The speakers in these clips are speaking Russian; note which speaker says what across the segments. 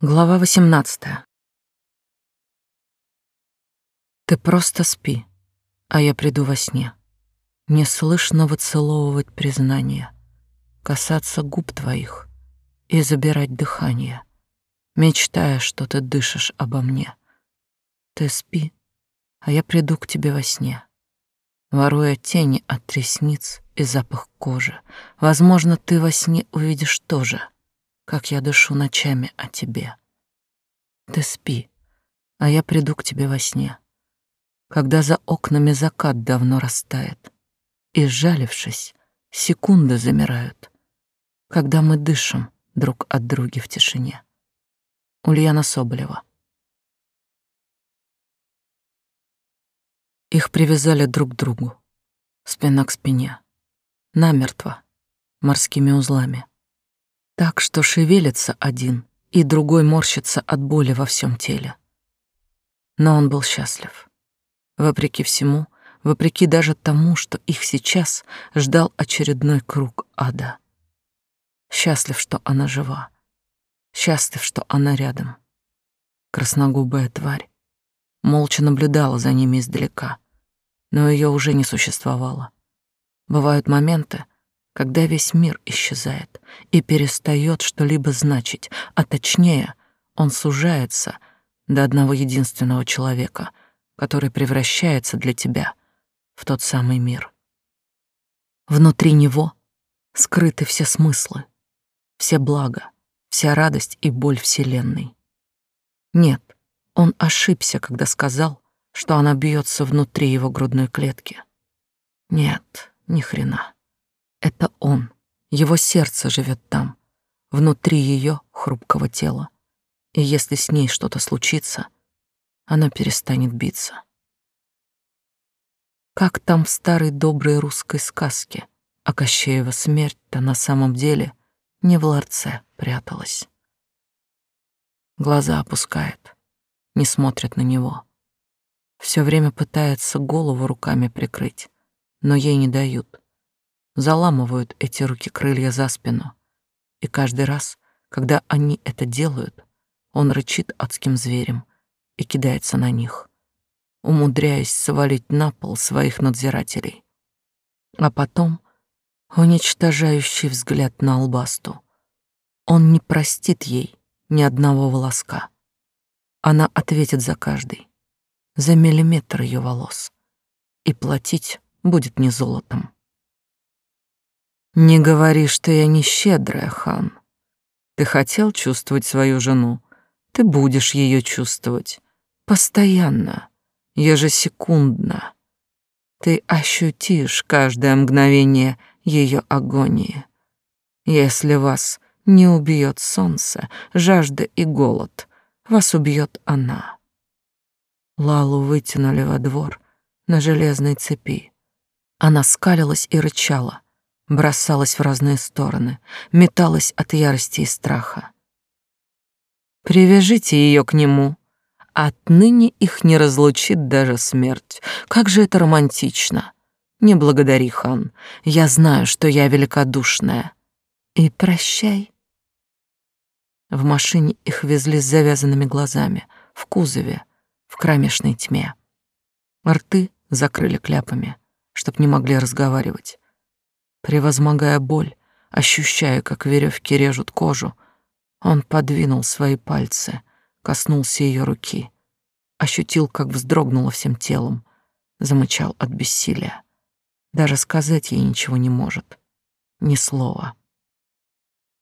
Speaker 1: Глава 18. Ты просто спи, а я приду во сне. Не слышно выцеловывать признание, касаться губ твоих и забирать дыхание, мечтая, что ты дышишь обо мне. Ты спи, а я приду к тебе во сне, воруя тени от ресниц и запах кожи. Возможно, ты во сне увидишь тоже — как я дышу ночами о тебе. Ты спи, а я приду к тебе во сне, когда за окнами закат давно растает, и, сжалившись, секунды замирают, когда мы дышим друг от друга в тишине. Ульяна Соболева. Их привязали друг к другу, спина к спине, намертво, морскими узлами так что шевелится один, и другой морщится от боли во всем теле. Но он был счастлив. Вопреки всему, вопреки даже тому, что их сейчас ждал очередной круг ада. Счастлив, что она жива. Счастлив, что она рядом. Красногубая тварь молча наблюдала за ними издалека, но ее уже не существовало. Бывают моменты, когда весь мир исчезает и перестает что-либо значить, а точнее, он сужается до одного единственного человека, который превращается для тебя в тот самый мир. Внутри него скрыты все смыслы, все блага, вся радость и боль Вселенной. Нет, он ошибся, когда сказал, что она бьется внутри его грудной клетки. Нет, ни хрена. Это он, его сердце живет там, внутри ее хрупкого тела. И если с ней что-то случится, она перестанет биться. Как там в старой доброй русской сказке, а Кощеева смерть-то на самом деле не в ларце пряталась. Глаза опускает, не смотрит на него. Все время пытается голову руками прикрыть, но ей не дают заламывают эти руки крылья за спину. И каждый раз, когда они это делают, он рычит адским зверем и кидается на них, умудряясь свалить на пол своих надзирателей. А потом уничтожающий взгляд на албасту. Он не простит ей ни одного волоска. Она ответит за каждый, за миллиметр ее волос, и платить будет не золотом. Не говори, что я не щедрая, хан. Ты хотел чувствовать свою жену, ты будешь ее чувствовать. Постоянно, ежесекундно. Ты ощутишь каждое мгновение ее агонии. Если вас не убьет солнце, жажда и голод, вас убьет она. Лалу вытянули во двор на железной цепи. Она скалилась и рычала — бросалась в разные стороны, металась от ярости и страха. «Привяжите ее к нему. Отныне их не разлучит даже смерть. Как же это романтично! Не благодари, хан. Я знаю, что я великодушная. И прощай». В машине их везли с завязанными глазами, в кузове, в кромешной тьме. Рты закрыли кляпами, чтоб не могли разговаривать. Превозмогая боль, ощущая, как веревки режут кожу, он подвинул свои пальцы, коснулся ее руки, ощутил, как вздрогнуло всем телом, замычал от бессилия. Даже сказать ей ничего не может, ни слова.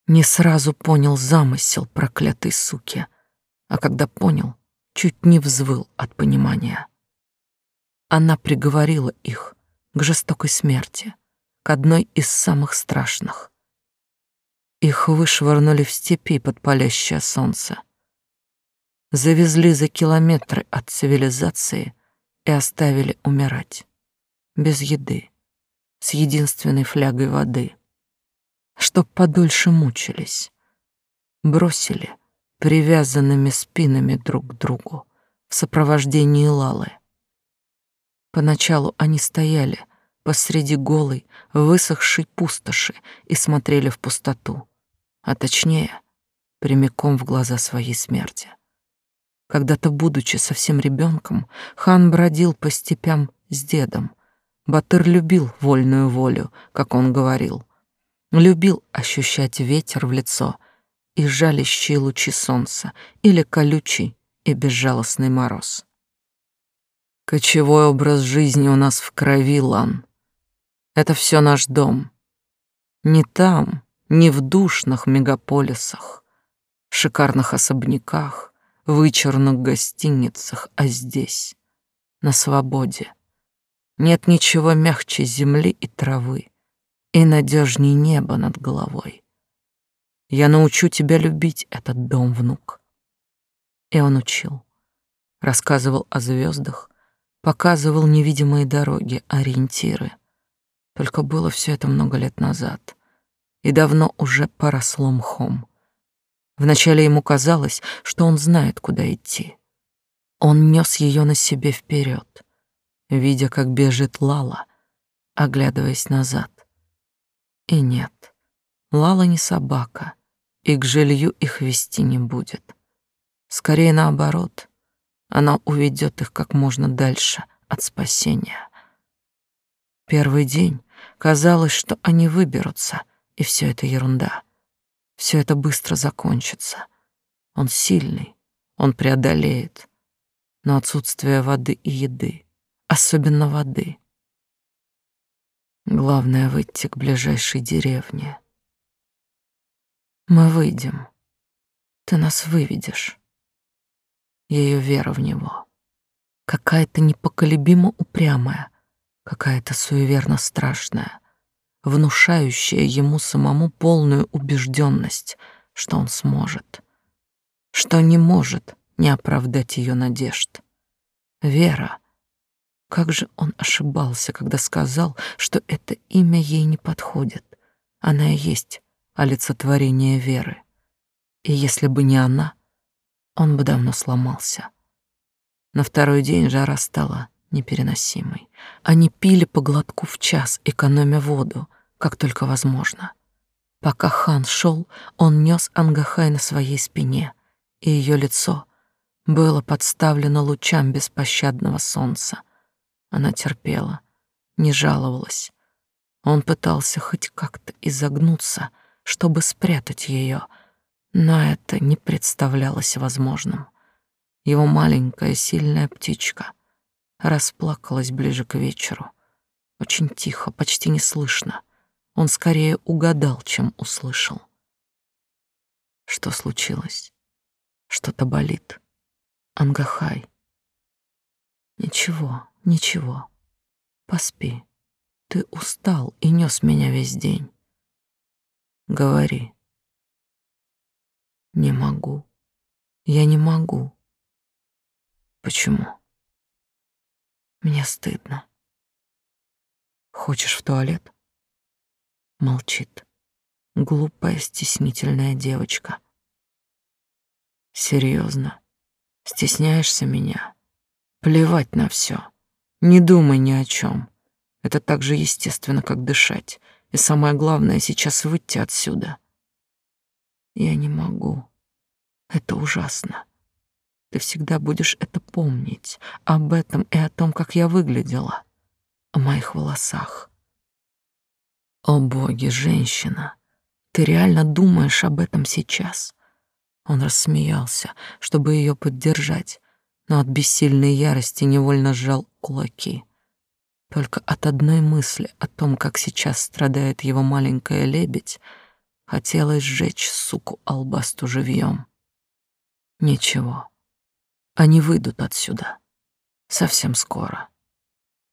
Speaker 1: Не сразу понял замысел проклятой суки, а когда понял, чуть не взвыл от понимания. Она приговорила их к жестокой смерти — к одной из самых страшных. Их вышвырнули в степи под палящее солнце. Завезли за километры от цивилизации и оставили умирать. Без еды, с единственной флягой воды. Чтоб подольше мучились. Бросили привязанными спинами друг к другу в сопровождении Лалы. Поначалу они стояли, посреди голой, высохшей пустоши и смотрели в пустоту, а точнее, прямиком в глаза своей смерти. Когда-то, будучи совсем ребенком, хан бродил по степям с дедом. Батыр любил вольную волю, как он говорил. Любил ощущать ветер в лицо и жалящие лучи солнца или колючий и безжалостный мороз. Кочевой образ жизни у нас в крови, Лан. Это все наш дом. Не там, не в душных мегаполисах, шикарных особняках, вычурных гостиницах, а здесь, на свободе. Нет ничего мягче земли и травы и надежней неба над головой. Я научу тебя любить этот дом, внук. И он учил. Рассказывал о звездах, показывал невидимые дороги, ориентиры. Только было все это много лет назад и давно уже поросло мхом. Вначале ему казалось, что он знает, куда идти. Он нес ее на себе вперед, видя, как бежит Лала, оглядываясь назад. И нет, Лала не собака, и к жилью их вести не будет. Скорее наоборот, она уведет их как можно дальше от спасения. Первый день казалось, что они выберутся, и все это ерунда. Все это быстро закончится. Он сильный, он преодолеет. Но отсутствие воды и еды, особенно воды. Главное — выйти к ближайшей деревне. Мы выйдем. Ты нас выведешь ее вера в него. Какая-то непоколебимо упрямая, какая-то суеверно страшная, внушающая ему самому полную убежденность, что он сможет, что не может не оправдать ее надежд. Вера. Как же он ошибался, когда сказал, что это имя ей не подходит. Она и есть олицетворение веры. И если бы не она, он бы давно сломался. На второй день жара стала непереносимой. Они пили по глотку в час, экономя воду, как только возможно. Пока хан шел, он нес Ангахай на своей спине, и ее лицо было подставлено лучам беспощадного солнца. Она терпела, не жаловалась. Он пытался хоть как-то изогнуться, чтобы спрятать ее, но это не представлялось возможным. Его маленькая сильная птичка расплакалась ближе к вечеру. Очень тихо, почти неслышно. Он скорее угадал, чем услышал. Что случилось? Что-то болит. Ангахай. Ничего, ничего. Поспи. Ты устал и нес меня весь день. Говори. Не могу. Я не могу. Почему? Мне стыдно. Хочешь в туалет? Молчит. Глупая, стеснительная девочка. Серьезно. Стесняешься меня? Плевать на все. Не думай ни о чем. Это так же естественно, как дышать. И самое главное сейчас выйти отсюда. Я не могу. Это ужасно. Ты всегда будешь это помнить, об этом и о том, как я выглядела, о моих волосах. О боги, женщина, ты реально думаешь об этом сейчас? Он рассмеялся, чтобы ее поддержать, но от бессильной ярости невольно сжал кулаки. Только от одной мысли о том, как сейчас страдает его маленькая лебедь, Хотелось сжечь суку албасту живьем. Ничего. Они выйдут отсюда. Совсем скоро.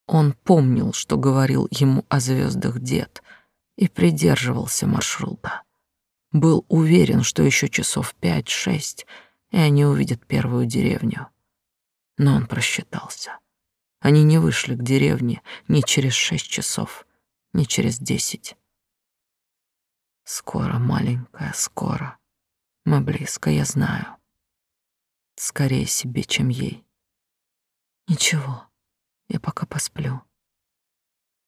Speaker 1: Он помнил, что говорил ему о звездах дед, и придерживался маршрута. Был уверен, что еще часов пять-шесть, и они увидят первую деревню. Но он просчитался. Они не вышли к деревне ни через шесть часов, ни через десять. Скоро, маленькая, скоро. Мы близко, я знаю. Скорее себе, чем ей. Ничего, я пока посплю.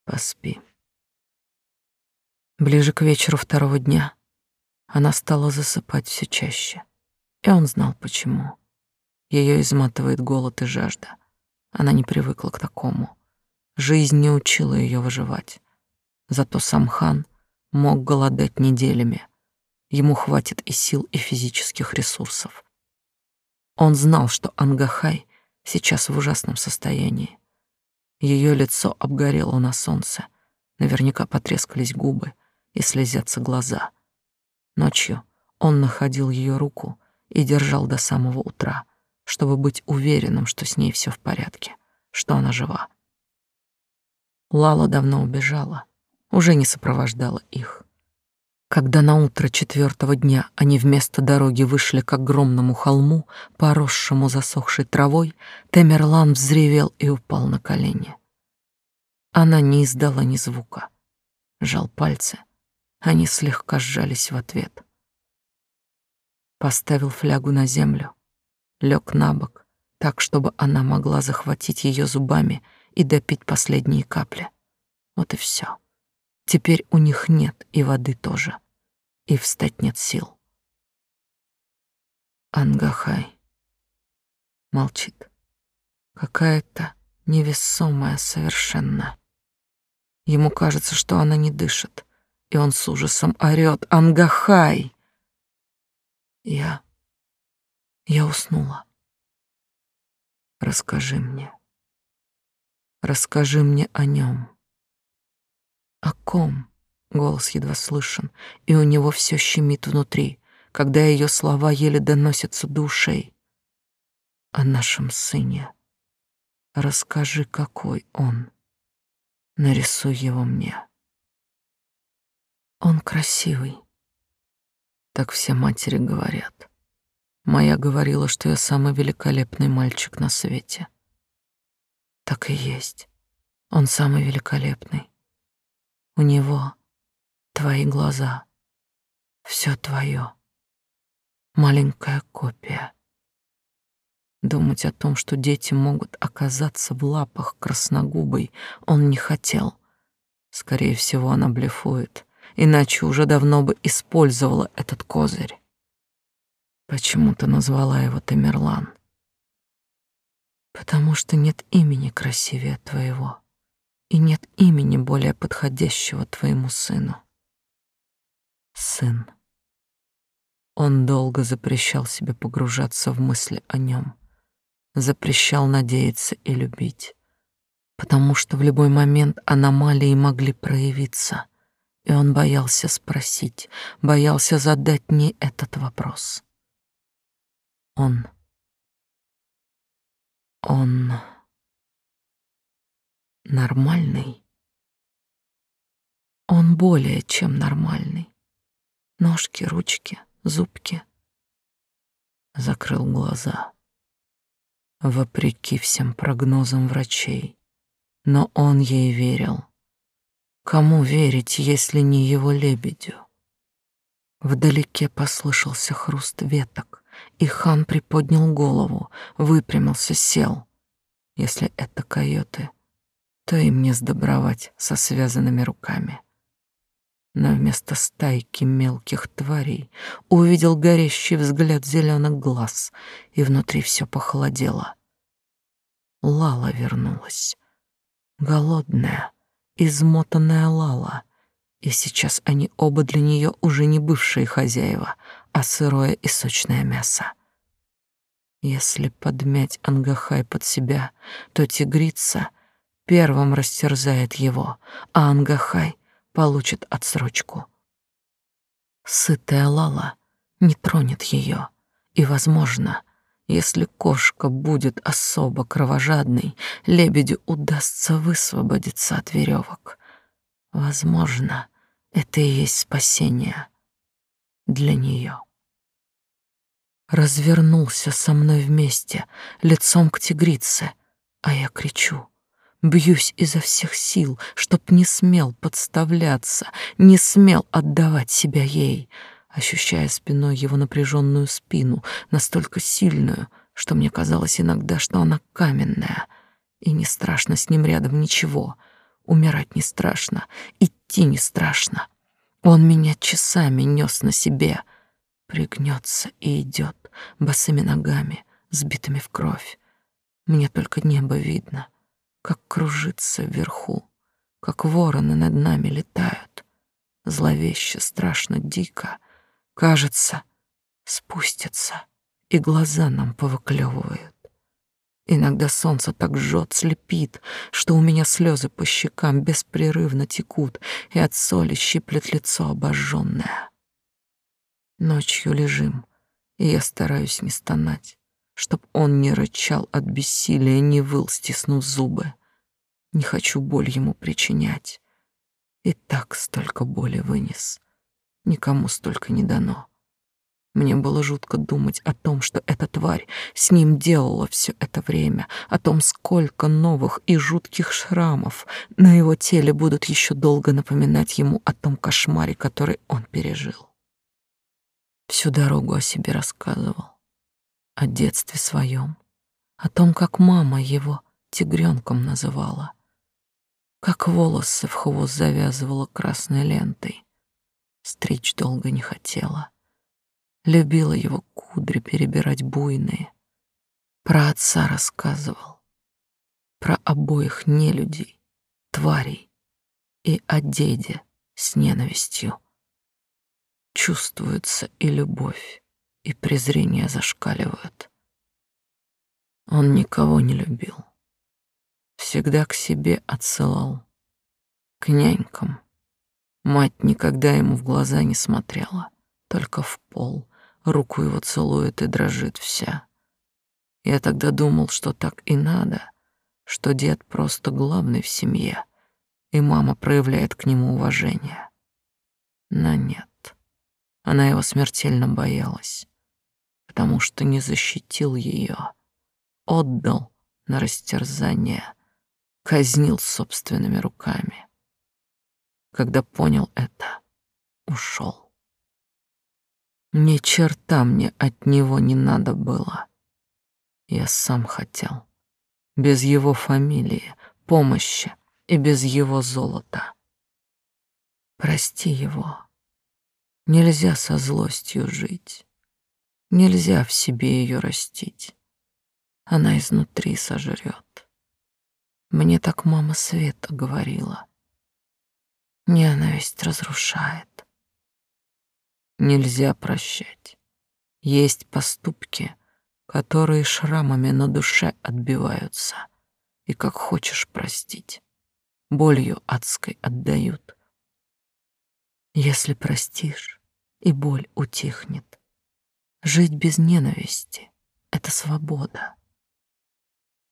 Speaker 1: Поспи. Ближе к вечеру второго дня Она стала засыпать все чаще, и он знал почему. Ее изматывает голод и жажда. Она не привыкла к такому. Жизнь не учила ее выживать. Зато сам хан мог голодать неделями. Ему хватит и сил, и физических ресурсов. Он знал, что Ангахай сейчас в ужасном состоянии. Ее лицо обгорело на солнце, наверняка потрескались губы и слезятся глаза. Ночью он находил ее руку и держал до самого утра, чтобы быть уверенным, что с ней все в порядке, что она жива. Лала давно убежала, уже не сопровождала их. Когда на утро четвертого дня они вместо дороги вышли к огромному холму, поросшему засохшей травой, Темерлан взревел и упал на колени. Она не издала ни звука. Жал пальцы. Они слегка сжались в ответ. Поставил флягу на землю, лег на бок, так, чтобы она могла захватить ее зубами и допить последние капли. Вот и все. Теперь у них нет и воды тоже. И встать нет сил. Ангахай молчит. Какая-то невесомая совершенно. Ему кажется, что она не дышит, и он с ужасом орёт «Ангахай!» Я... я уснула. Расскажи мне. Расскажи мне о нем. О ком? Голос едва слышен, и у него все щемит внутри, когда ее слова еле доносятся до ушей. О нашем сыне. Расскажи, какой он. Нарисуй его мне. Он красивый. Так все матери говорят. Моя говорила, что я самый великолепный мальчик на свете. Так и есть. Он самый великолепный. У него твои глаза, все твое, маленькая копия. Думать о том, что дети могут оказаться в лапах красногубой, он не хотел. Скорее всего, она блефует, иначе уже давно бы использовала этот козырь. Почему ты назвала его Тамерлан? Потому что нет имени красивее твоего и нет имени более подходящего твоему сыну. Сын. Он долго запрещал себе погружаться в мысли о нем, запрещал надеяться и любить, потому что в любой момент аномалии могли проявиться, и он боялся спросить, боялся задать не этот вопрос. Он... Он нормальный. Он более чем нормальный. Ножки, ручки, зубки. Закрыл глаза. Вопреки всем прогнозам врачей. Но он ей верил. Кому верить, если не его лебедю? Вдалеке послышался хруст веток, и хан приподнял голову, выпрямился, сел. Если это койоты, то им не сдобровать со связанными руками. Но вместо стайки мелких тварей увидел горящий взгляд зеленых глаз, и внутри все похолодело. Лала вернулась. Голодная, измотанная Лала. И сейчас они оба для нее уже не бывшие хозяева, а сырое и сочное мясо. Если подмять Ангахай под себя, то тигрица первым растерзает его, а Ангахай получит отсрочку. Сытая Лала не тронет ее, и, возможно, если кошка будет особо кровожадной, лебедю удастся высвободиться от веревок. Возможно, это и есть спасение для нее. Развернулся со мной вместе, лицом к тигрице, а я кричу — Бьюсь изо всех сил, чтоб не смел подставляться, не смел отдавать себя ей, ощущая спиной его напряженную спину, настолько сильную, что мне казалось иногда, что она каменная. И не страшно с ним рядом ничего. Умирать не страшно, идти не страшно. Он меня часами нес на себе, пригнется и идет босыми ногами, сбитыми в кровь. Мне только небо видно, как кружится вверху, как вороны над нами летают. Зловеще, страшно, дико. Кажется, спустятся и глаза нам повыклевывают. Иногда солнце так жжет, слепит, что у меня слезы по щекам беспрерывно текут, и от соли щиплет лицо обожженное. Ночью лежим, и я стараюсь не стонать, чтоб он не рычал от бессилия, не выл, стиснув зубы. Не хочу боль ему причинять. И так столько боли вынес. Никому столько не дано. Мне было жутко думать о том, что эта тварь с ним делала все это время, о том, сколько новых и жутких шрамов на его теле будут еще долго напоминать ему о том кошмаре, который он пережил. Всю дорогу о себе рассказывал, о детстве своем, о том, как мама его тигренком называла, как волосы в хвост завязывала красной лентой. Стричь долго не хотела — Любила его кудри перебирать буйные. Про отца рассказывал. Про обоих нелюдей, тварей. И о деде с ненавистью. Чувствуется и любовь, и презрение зашкаливают. Он никого не любил. Всегда к себе отсылал. К нянькам. Мать никогда ему в глаза не смотрела, только в пол, руку его целует и дрожит вся. Я тогда думал, что так и надо, что дед просто главный в семье, и мама проявляет к нему уважение. Но нет, она его смертельно боялась, потому что не защитил ее, отдал на растерзание, казнил собственными руками. Когда понял это, ушел. Ни черта мне от него не надо было. Я сам хотел. Без его фамилии, помощи и без его золота. Прости его. Нельзя со злостью жить. Нельзя в себе ее растить. Она изнутри сожрет. Мне так мама Света говорила. Ненависть разрушает. Нельзя прощать. Есть поступки, которые шрамами на душе отбиваются, и как хочешь простить, болью адской отдают. Если простишь, и боль утихнет. Жить без ненависти — это свобода.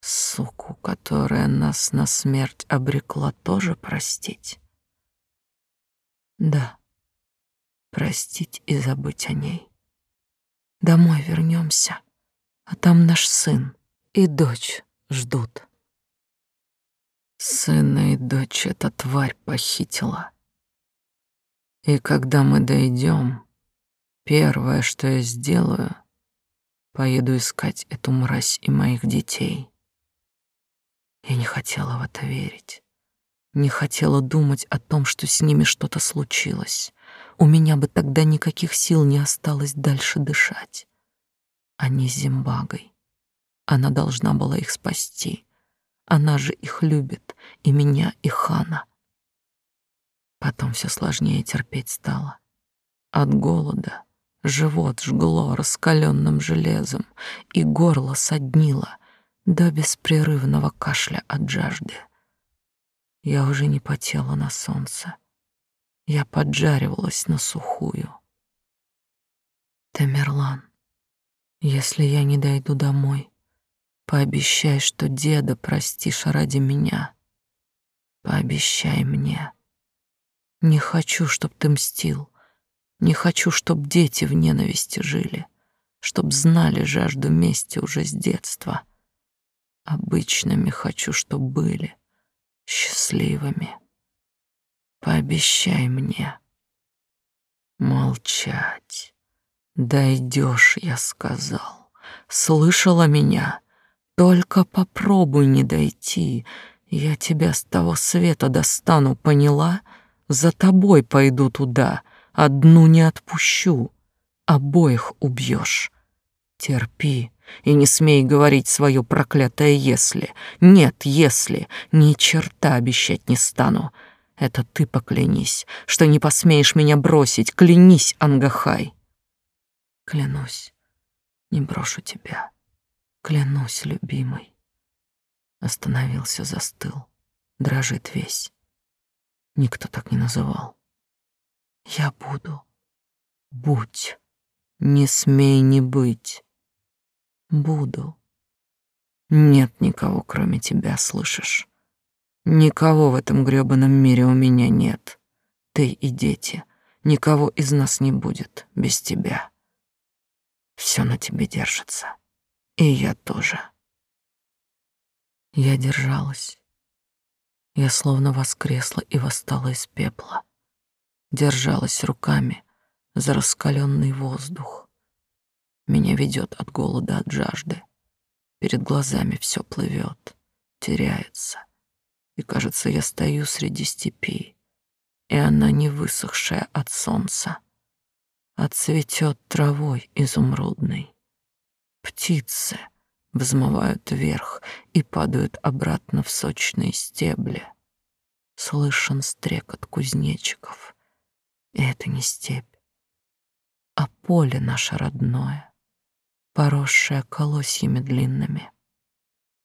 Speaker 1: Суку, которая нас на смерть обрекла, тоже простить? Да простить и забыть о ней. Домой вернемся, а там наш сын и дочь ждут. Сына и дочь эта тварь похитила. И когда мы дойдем, первое, что я сделаю, поеду искать эту мразь и моих детей. Я не хотела в это верить. Не хотела думать о том, что с ними что-то случилось. У меня бы тогда никаких сил не осталось дальше дышать. Они с Зимбагой. Она должна была их спасти. Она же их любит, и меня, и Хана. Потом все сложнее терпеть стало. От голода живот жгло раскаленным железом, и горло соднило до беспрерывного кашля от жажды. Я уже не потела на солнце я поджаривалась на сухую. Тамерлан, если я не дойду домой, пообещай, что деда простишь ради меня. Пообещай мне. Не хочу, чтоб ты мстил. Не хочу, чтоб дети в ненависти жили, чтоб знали жажду мести уже с детства. Обычными хочу, чтоб были счастливыми. Пообещай мне. Молчать. Дойдешь, я сказал. Слышала меня? Только попробуй не дойти. Я тебя с того света достану, поняла? За тобой пойду туда, одну не отпущу, обоих убьешь. Терпи и не смей говорить свое проклятое «если». Нет, «если». Ни черта обещать не стану. Это ты поклянись, что не посмеешь меня бросить. Клянись, Ангахай. Клянусь, не брошу тебя. Клянусь, любимый. Остановился, застыл, дрожит весь. Никто так не называл. Я буду. Будь. Не смей не быть. Буду. Нет никого, кроме тебя, слышишь? Никого в этом грёбаном мире у меня нет. Ты и дети. Никого из нас не будет без тебя. Все на тебе держится. И я тоже. Я держалась. Я словно воскресла и восстала из пепла. Держалась руками за раскаленный воздух. Меня ведет от голода, от жажды. Перед глазами все плывет, теряется и, кажется, я стою среди степи, и она не высохшая от солнца, а цветет травой изумрудной. Птицы взмывают вверх и падают обратно в сочные стебли. Слышен стрекот кузнечиков, это не степь, а поле наше родное, поросшее колосьями длинными.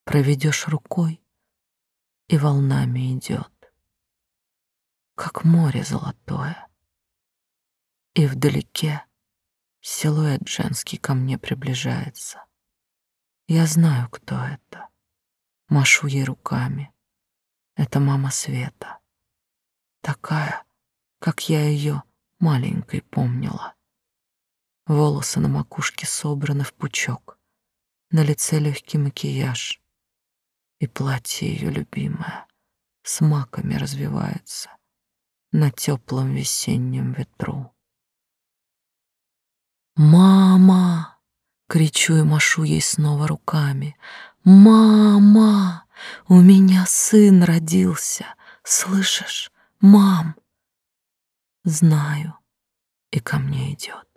Speaker 1: Проведешь рукой, и волнами идет, как море золотое. И вдалеке силуэт женский ко мне приближается. Я знаю, кто это. Машу ей руками. Это мама Света. Такая, как я ее маленькой помнила. Волосы на макушке собраны в пучок. На лице легкий макияж и платье ее любимое с маками развивается на теплом весеннем ветру. «Мама!» — кричу и машу ей снова руками. «Мама! У меня сын родился! Слышишь, мам?» Знаю. И ко мне идет,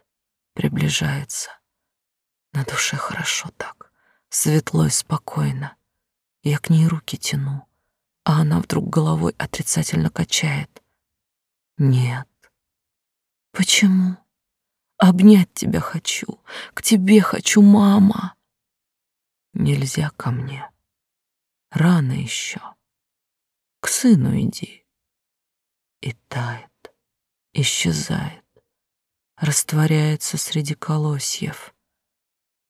Speaker 1: приближается. На душе хорошо так, светло и спокойно. Я к ней руки тяну, а она вдруг головой отрицательно качает. Нет. Почему? Обнять тебя хочу, к тебе хочу, мама. Нельзя ко мне. Рано еще. К сыну иди. И тает, исчезает, растворяется среди колосьев.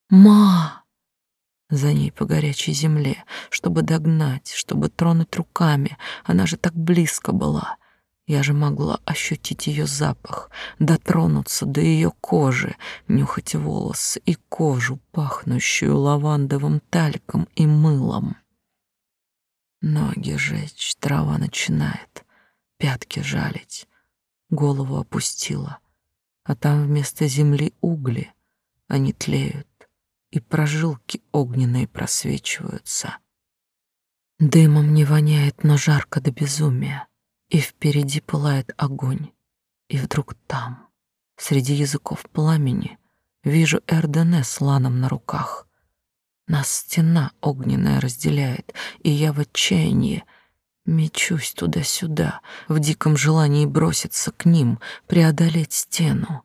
Speaker 1: Ма! за ней по горячей земле, чтобы догнать, чтобы тронуть руками. Она же так близко была. Я же могла ощутить ее запах, дотронуться до ее кожи, нюхать волосы и кожу, пахнущую лавандовым тальком и мылом. Ноги жечь, трава начинает, пятки жалить. Голову опустила, а там вместо земли угли, они тлеют и прожилки огненные просвечиваются. Дымом не воняет, но жарко до безумия, и впереди пылает огонь. И вдруг там, среди языков пламени, вижу Эрдене с ланом на руках. Нас стена огненная разделяет, и я в отчаянии мечусь туда-сюда, в диком желании броситься к ним, преодолеть стену.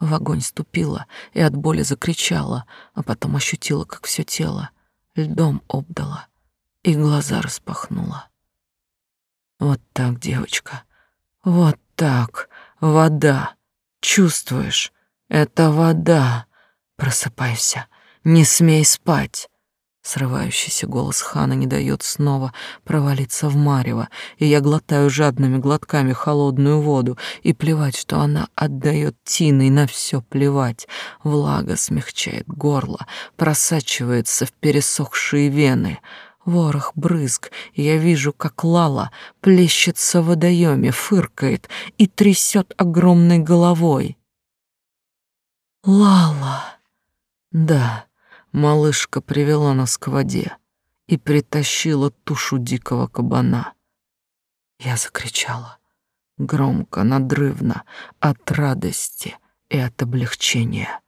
Speaker 1: В огонь ступила и от боли закричала, а потом ощутила, как все тело льдом обдала и глаза распахнула. Вот так, девочка, вот так, вода, чувствуешь, это вода. Просыпайся, не смей спать. Срывающийся голос Хана не дает снова провалиться в марево, и я глотаю жадными глотками холодную воду, и плевать, что она отдает тиной, на все плевать. Влага смягчает горло, просачивается в пересохшие вены. Ворох брызг, и я вижу, как Лала плещется в водоеме, фыркает и трясет огромной головой. «Лала!» «Да!» Малышка привела нас к воде и притащила тушу дикого кабана. Я закричала, громко, надрывно, от радости и от облегчения.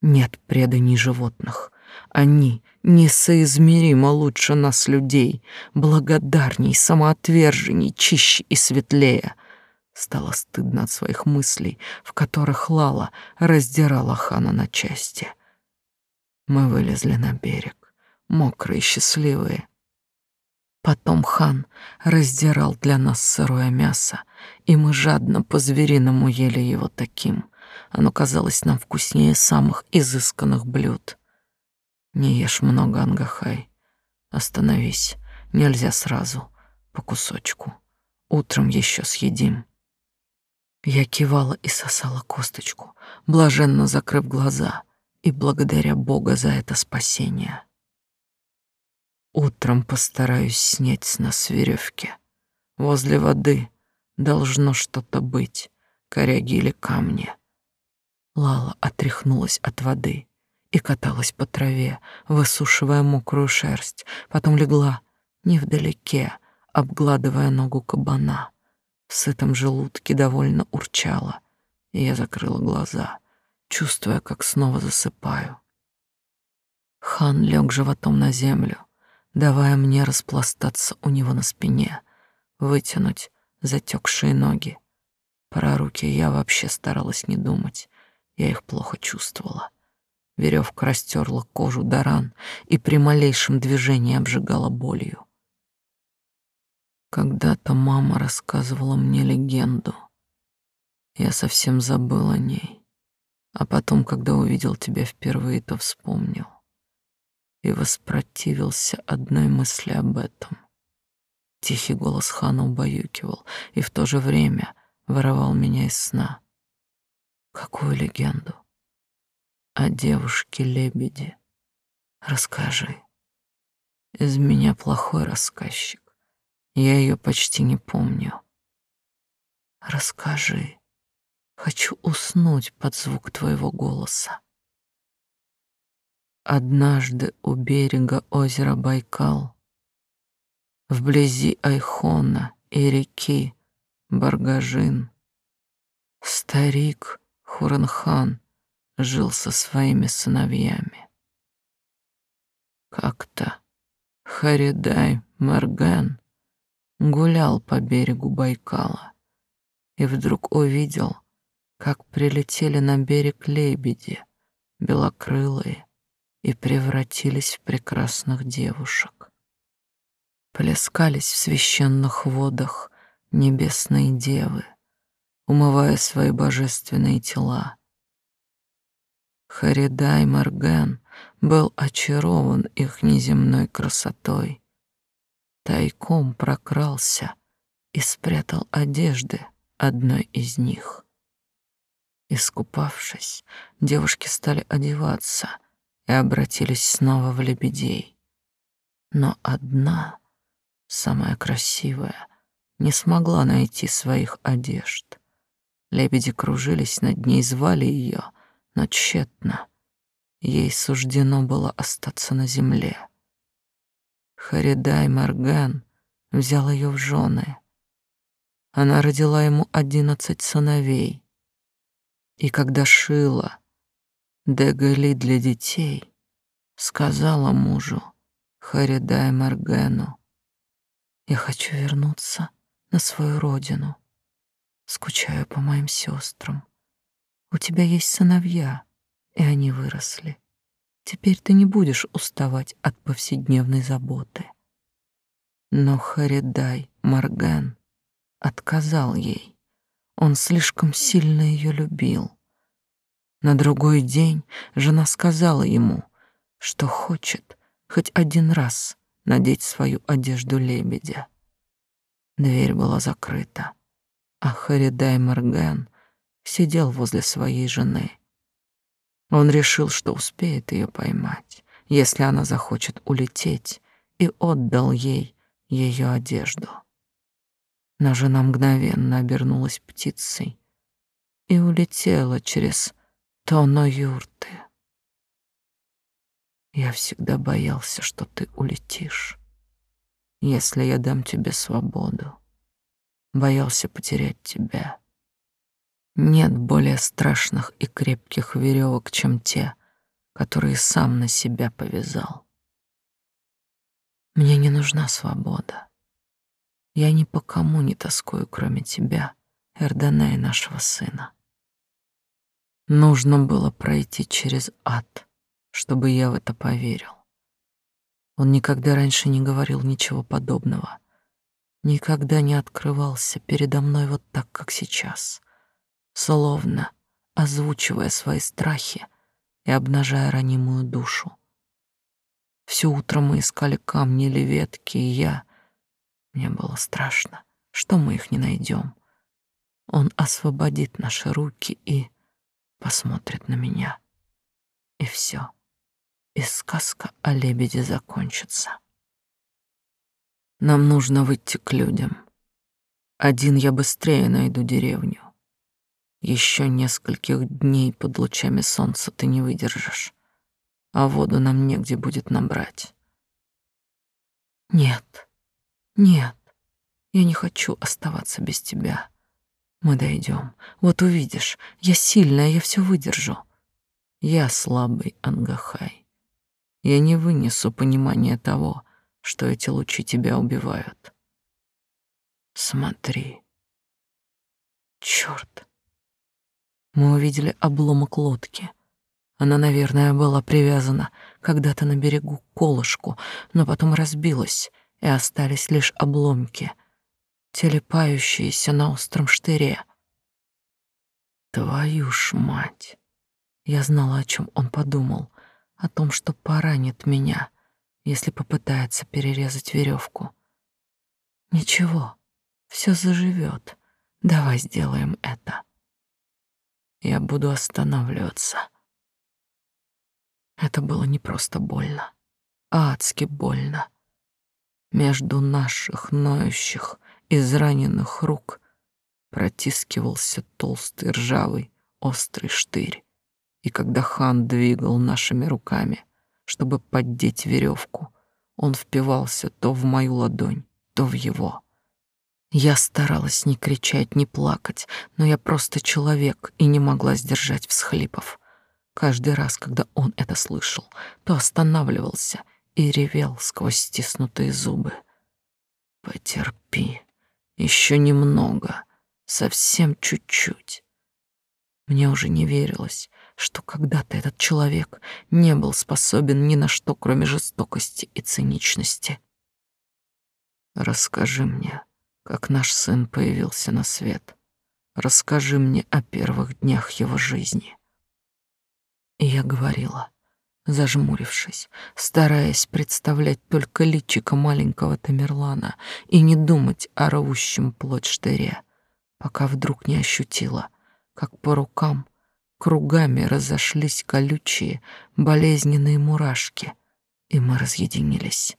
Speaker 1: Нет преданий животных. Они несоизмеримо лучше нас, людей, благодарней, самоотверженней, чище и светлее. Стало стыдно от своих мыслей, в которых Лала раздирала хана на части. Мы вылезли на берег, мокрые, счастливые. Потом хан раздирал для нас сырое мясо, и мы жадно по-звериному ели его таким. Оно казалось нам вкуснее самых изысканных блюд. Не ешь много, Ангахай. Остановись, нельзя сразу, по кусочку. Утром еще съедим. Я кивала и сосала косточку, блаженно закрыв глаза и благодаря Бога за это спасение. Утром постараюсь снять с нас веревки. Возле воды должно что-то быть, коряги или камни. Лала отряхнулась от воды и каталась по траве, высушивая мокрую шерсть, потом легла невдалеке, обгладывая ногу кабана в сытом желудке довольно урчала, и я закрыла глаза, чувствуя, как снова засыпаю. Хан лег животом на землю, давая мне распластаться у него на спине, вытянуть затекшие ноги. Про руки я вообще старалась не думать, я их плохо чувствовала. Веревка растерла кожу до ран и при малейшем движении обжигала болью. Когда-то мама рассказывала мне легенду. Я совсем забыл о ней. А потом, когда увидел тебя впервые, то вспомнил. И воспротивился одной мысли об этом. Тихий голос Хана убаюкивал и в то же время воровал меня из сна. Какую легенду? О девушке-лебеди. Расскажи. Из меня плохой рассказчик. Я ее почти не помню. Расскажи. Хочу уснуть под звук твоего голоса. Однажды у берега озера Байкал, вблизи Айхона и реки Баргажин, старик Хуранхан жил со своими сыновьями. Как-то Харидай Марган гулял по берегу Байкала и вдруг увидел, как прилетели на берег лебеди, белокрылые, и превратились в прекрасных девушек. Плескались в священных водах небесные девы, умывая свои божественные тела. Харидай Марген был очарован их неземной красотой тайком прокрался и спрятал одежды одной из них. Искупавшись, девушки стали одеваться и обратились снова в лебедей. Но одна, самая красивая, не смогла найти своих одежд. Лебеди кружились над ней, звали ее, но тщетно. Ей суждено было остаться на земле. Харидай Марган взял ее в жены. Она родила ему одиннадцать сыновей. И когда шила Дегали для детей, сказала мужу Харидай Маргену, «Я хочу вернуться на свою родину. Скучаю по моим сестрам. У тебя есть сыновья, и они выросли. Теперь ты не будешь уставать от повседневной заботы. Но Харидай Марган отказал ей. Он слишком сильно ее любил. На другой день жена сказала ему, что хочет хоть один раз надеть свою одежду лебедя. Дверь была закрыта, а Харидай Марган сидел возле своей жены он решил, что успеет ее поймать, если она захочет улететь, и отдал ей ее одежду. Но жена мгновенно обернулась птицей и улетела через тоно юрты. Я всегда боялся, что ты улетишь, если я дам тебе свободу. боялся потерять тебя. Нет более страшных и крепких веревок, чем те, которые сам на себя повязал. Мне не нужна свобода. Я ни по кому не тоскую, кроме тебя, Эрдена и нашего сына. Нужно было пройти через ад, чтобы я в это поверил. Он никогда раньше не говорил ничего подобного, никогда не открывался передо мной вот так, как сейчас, словно озвучивая свои страхи и обнажая ранимую душу. Все утро мы искали камни или ветки, и я... Мне было страшно, что мы их не найдем. Он освободит наши руки и посмотрит на меня. И все. И сказка о лебеде закончится. Нам нужно выйти к людям. Один я быстрее найду деревню. Еще нескольких дней под лучами солнца ты не выдержишь, а воду нам негде будет набрать. Нет, нет, я не хочу оставаться без тебя. Мы дойдем. Вот увидишь, я сильная, я все выдержу. Я слабый Ангахай. Я не вынесу понимания того, что эти лучи тебя убивают. Смотри. Черт. Мы увидели обломок лодки. Она, наверное, была привязана когда-то на берегу к колышку, но потом разбилась, и остались лишь обломки, телепающиеся на остром штыре. Твою ж мать! Я знала, о чем он подумал, о том, что поранит меня, если попытается перерезать веревку. Ничего, все заживет. Давай сделаем это я буду останавливаться. Это было не просто больно, а адски больно. Между наших ноющих, израненных рук протискивался толстый ржавый острый штырь. И когда хан двигал нашими руками, чтобы поддеть веревку, он впивался то в мою ладонь, то в его. Я старалась не кричать, не плакать, но я просто человек и не могла сдержать всхлипов. Каждый раз, когда он это слышал, то останавливался и ревел сквозь стиснутые зубы. «Потерпи, еще немного, совсем чуть-чуть». Мне уже не верилось, что когда-то этот человек не был способен ни на что, кроме жестокости и циничности. «Расскажи мне», как наш сын появился на свет. Расскажи мне о первых днях его жизни. И я говорила, зажмурившись, стараясь представлять только личико маленького Тамерлана и не думать о рвущем плоть штыре, пока вдруг не ощутила, как по рукам кругами разошлись колючие, болезненные мурашки, и мы разъединились.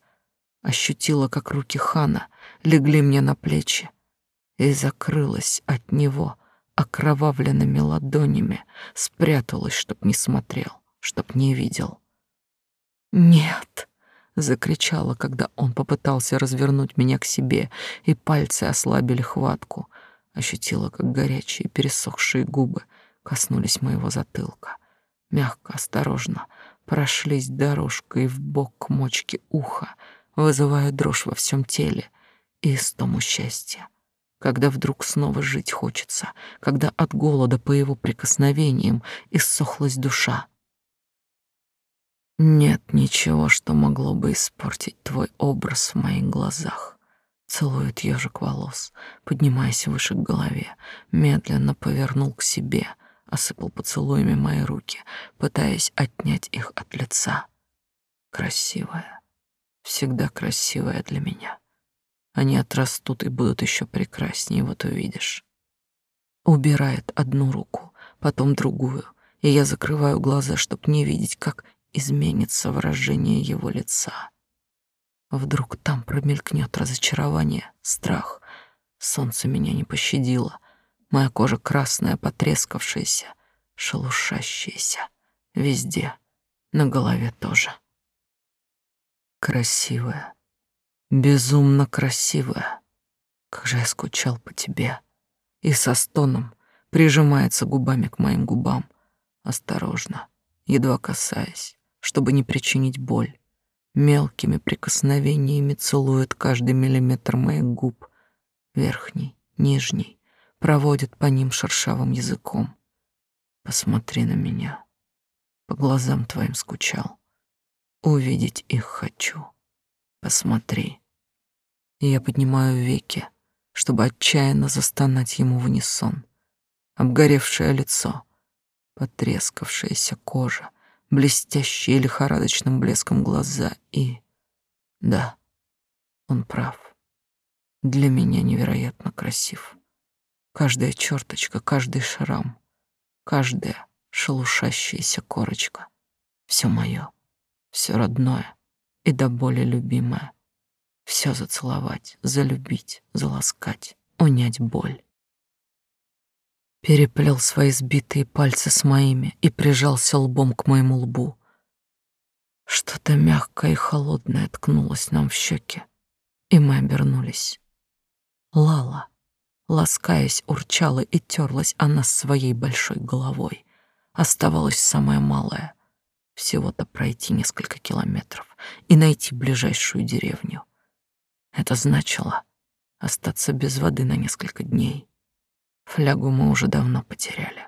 Speaker 1: Ощутила, как руки хана легли мне на плечи и закрылась от него окровавленными ладонями, спряталась, чтоб не смотрел, чтоб не видел. «Нет!» — закричала, когда он попытался развернуть меня к себе, и пальцы ослабили хватку. Ощутила, как горячие пересохшие губы коснулись моего затылка. Мягко, осторожно прошлись дорожкой в бок к мочке уха, вызывая дрожь во всем теле и истому счастья. Когда вдруг снова жить хочется, когда от голода по его прикосновениям иссохлась душа. Нет ничего, что могло бы испортить твой образ в моих глазах. Целует ежик волос, поднимаясь выше к голове, медленно повернул к себе, осыпал поцелуями мои руки, пытаясь отнять их от лица. Красивая, всегда красивая для меня. Они отрастут и будут еще прекраснее, вот увидишь. Убирает одну руку, потом другую, и я закрываю глаза, чтобы не видеть, как изменится выражение его лица. Вдруг там промелькнет разочарование, страх. Солнце меня не пощадило. Моя кожа красная, потрескавшаяся, шелушащаяся. Везде, на голове тоже красивая, безумно красивая, Как же я скучал по тебе. И со стоном прижимается губами к моим губам, осторожно, едва касаясь, чтобы не причинить боль. Мелкими прикосновениями целует каждый миллиметр моих губ, верхний, нижний, проводит по ним шершавым языком. Посмотри на меня. По глазам твоим скучал. Увидеть их хочу. Посмотри. И я поднимаю веки, чтобы отчаянно застонать ему в унисон. Обгоревшее лицо, потрескавшаяся кожа, блестящие лихорадочным блеском глаза и... Да, он прав. Для меня невероятно красив. Каждая черточка, каждый шрам, каждая шелушащаяся корочка. Все мое, все родное и до боли любимое. Все зацеловать, залюбить, заласкать, унять боль. Переплел свои сбитые пальцы с моими и прижался лбом к моему лбу. Что-то мягкое и холодное ткнулось нам в щеки, и мы обернулись. Лала, ласкаясь, урчала и терлась она своей большой головой. Оставалось самое малое — всего-то пройти несколько километров и найти ближайшую деревню. Это значило остаться без воды на несколько дней. Флягу мы уже давно потеряли.